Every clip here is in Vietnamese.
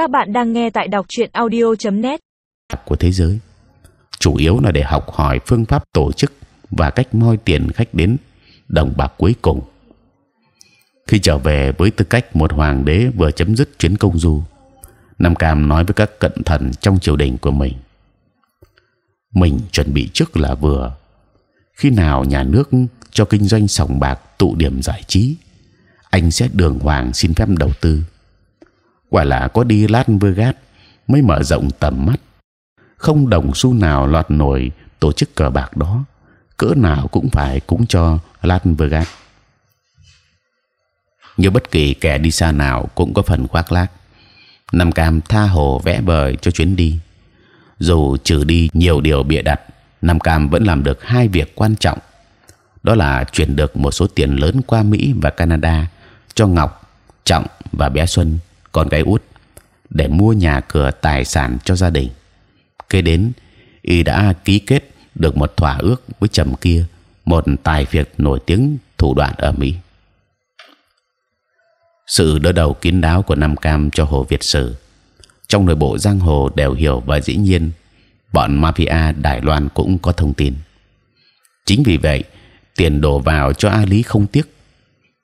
Các bạn đang nghe tại đọc truyện audio.net. của thế giới. Chủ yếu là để học hỏi phương pháp tổ chức và cách moi tiền khách đến đồng bạc cuối cùng. Khi trở về với tư cách một hoàng đế vừa chấm dứt chuyến công du, Nam Cam nói với các cận thần trong triều đình của mình. Mình chuẩn bị trước là vừa. Khi nào nhà nước cho kinh doanh sòng bạc tụ điểm giải trí, anh sẽ đường hoàng xin phép đầu tư quả là có đi Las Vegas mới mở rộng tầm mắt. Không đồng xu nào lọt nổi tổ chức cờ bạc đó cỡ nào cũng phải cúng cho Las Vegas như bất kỳ kẻ đi xa nào cũng có phần khoác lác. Nam Cam tha hồ vẽ vời cho chuyến đi. Dù trừ đi nhiều điều bịa đặt Nam Cam vẫn làm được hai việc quan trọng. Đó là chuyển được một số tiền lớn qua Mỹ và Canada cho Ngọc, Trọng và bé Xuân, con gái út, để mua nhà cửa tài sản cho gia đình. Kế đến, y đã ký kết được một thỏa ước với Trầm kia, một tài việt nổi tiếng thủ đoạn ở Mỹ. Sự đỡ đầu kín đáo của Nam Cam cho Hồ Việt Sử trong nội bộ giang hồ đều hiểu và dĩ nhiên bọn mafia Đài Loan cũng có thông tin. Chính vì vậy, tiền đổ vào cho A Lý không tiếc.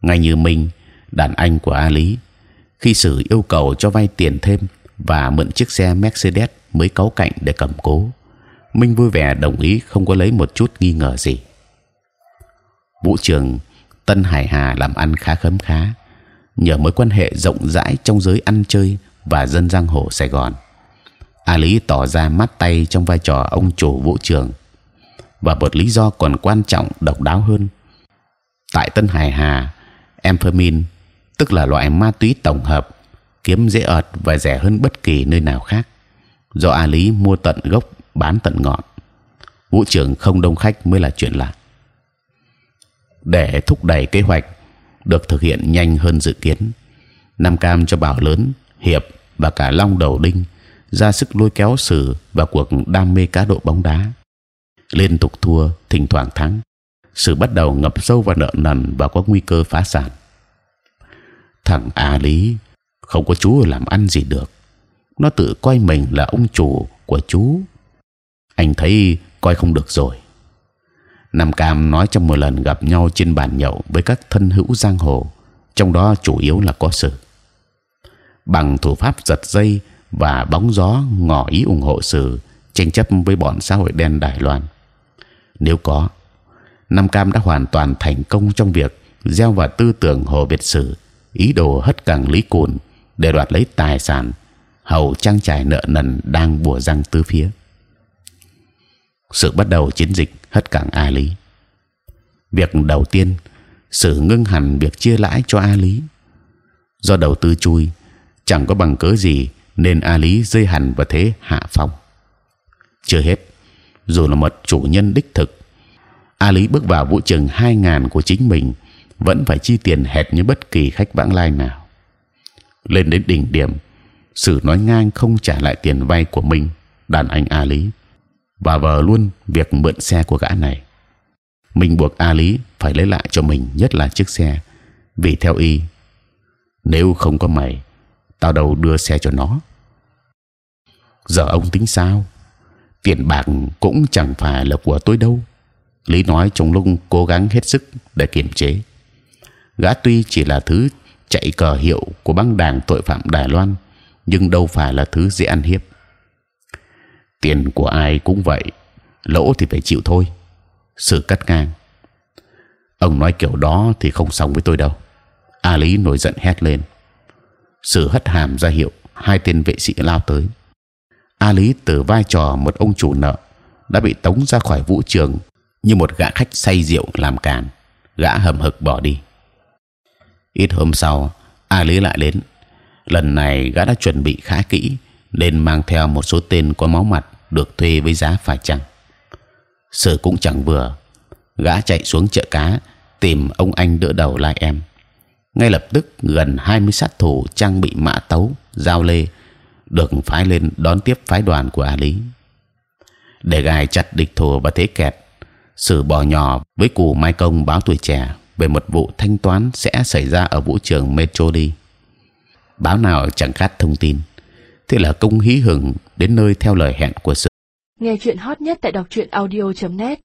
Ngay như Minh, đàn anh của A Lý, khi sử yêu cầu cho vay tiền thêm và mượn chiếc xe Mercedes mới cáu cạnh để cầm cố, Minh vui vẻ đồng ý không có lấy một chút nghi ngờ gì. Vũ trường Tân Hải Hà làm ăn khá khấm khá nhờ mối quan hệ rộng rãi trong giới ăn chơi và dân giang hồ Sài Gòn. A Lý tỏ ra mắt tay trong vai trò ông chủ vũ trường và một lý do còn quan trọng độc đáo hơn. Tại Tân Hải Hà, amphetamine tức là loại ma túy tổng hợp kiếm dễ ợt và rẻ hơn bất kỳ nơi nào khác. Do A Lý mua tận gốc bán tận ngọn, vũ trường không đông khách mới là chuyện lạ. Để thúc đẩy kế hoạch được thực hiện nhanh hơn dự kiến, Nam Cam cho Bảo lớn, Hiệp và cả Long Đầu Đinh ra sức lôi kéo Sử vào cuộc đam mê cá độ bóng đá liên tục thua, thỉnh thoảng thắng. Sự bắt đầu ngập sâu vào nợ nần và có nguy cơ phá sản. Thằng A Lý không có chú làm ăn gì được. Nó tự coi mình là ông chủ của chú. Anh thấy coi không được rồi. Nam Cam nói trong một lần gặp nhau trên bàn nhậu với các thân hữu giang hồ, trong đó chủ yếu là có sử. Bằng thủ pháp giật dây và bóng gió ngỏ ý ủng hộ sử tranh chấp với bọn xã hội đen Đài Loan nếu có Nam Cam đã hoàn toàn thành công trong việc gieo vào tư tưởng Hồ Việt Sử ý đồ hất cẳng Lý Cùn để đoạt lấy tài sản hầu trang trải nợ nần đang bùa răng tứ phía. Sự bắt đầu chiến dịch hất cẳng A Lý. Việc đầu tiên, sự ngưng hẳn việc chia lãi cho A Lý. Do đầu tư chui, chẳng có bằng cớ gì nên A Lý rơi hẳn vào thế hạ phong. Chưa hết, dù là một chủ nhân đích thực a lý bước vào vũ trường hai ngàn của chính mình vẫn phải chi tiền hệt như bất kỳ khách vãng lai nào. Lên đến đỉnh điểm, sử nói ngang không trả lại tiền vay của mình, đàn anh a lý. Và vờ luôn việc mượn xe của gã này. Mình buộc a lý phải lấy lại cho mình nhất là chiếc xe, vì theo y, nếu không có mày, tao đâu đưa xe cho nó. Giờ ông tính sao? Tiền bạc cũng chẳng phải là của tôi đâu. Lý nói trong lúc cố gắng hết sức để kiềm chế gã tuy chỉ là thứ chạy cờ hiệu của băng đảng tội phạm Đài Loan nhưng đâu phải là thứ dễ ăn hiếp. Tiền của ai cũng vậy lỗ thì phải chịu thôi. Sự cắt ngang. Ông nói kiểu đó thì không xong với tôi đâu. A lý nổi giận hét lên. Sự hất hàm ra hiệu hai tên vệ sĩ lao tới. A Lý từ vai trò một ông chủ nợ đã bị tống ra khỏi vũ trường như một gã khách say rượu làm càn, gã hầm hực bỏ đi. Ít hôm sau, A Lý lại đến. Lần này gã đã chuẩn bị khá kỹ, nên mang theo một số tên có máu mặt được thuê với giá phải chăng. Sự cũng chẳng vừa, gã chạy xuống chợ cá tìm ông anh đỡ đầu lai em. Ngay lập tức gần 20 sát thủ trang bị mã tấu, dao lê được phái lên đón tiếp phái đoàn của A Lý để gài chặt địch thủ và thế kẹt. Sử bò nhỏ với cù Mai Công báo tuổi trẻ về một vụ thanh toán sẽ xảy ra ở vũ trường Metro đi. Báo nào chẳng cắt thông tin. thế là công hí hửng đến nơi theo lời hẹn của sự. nghe chuyện hot nhất tại đọc truyện audio .net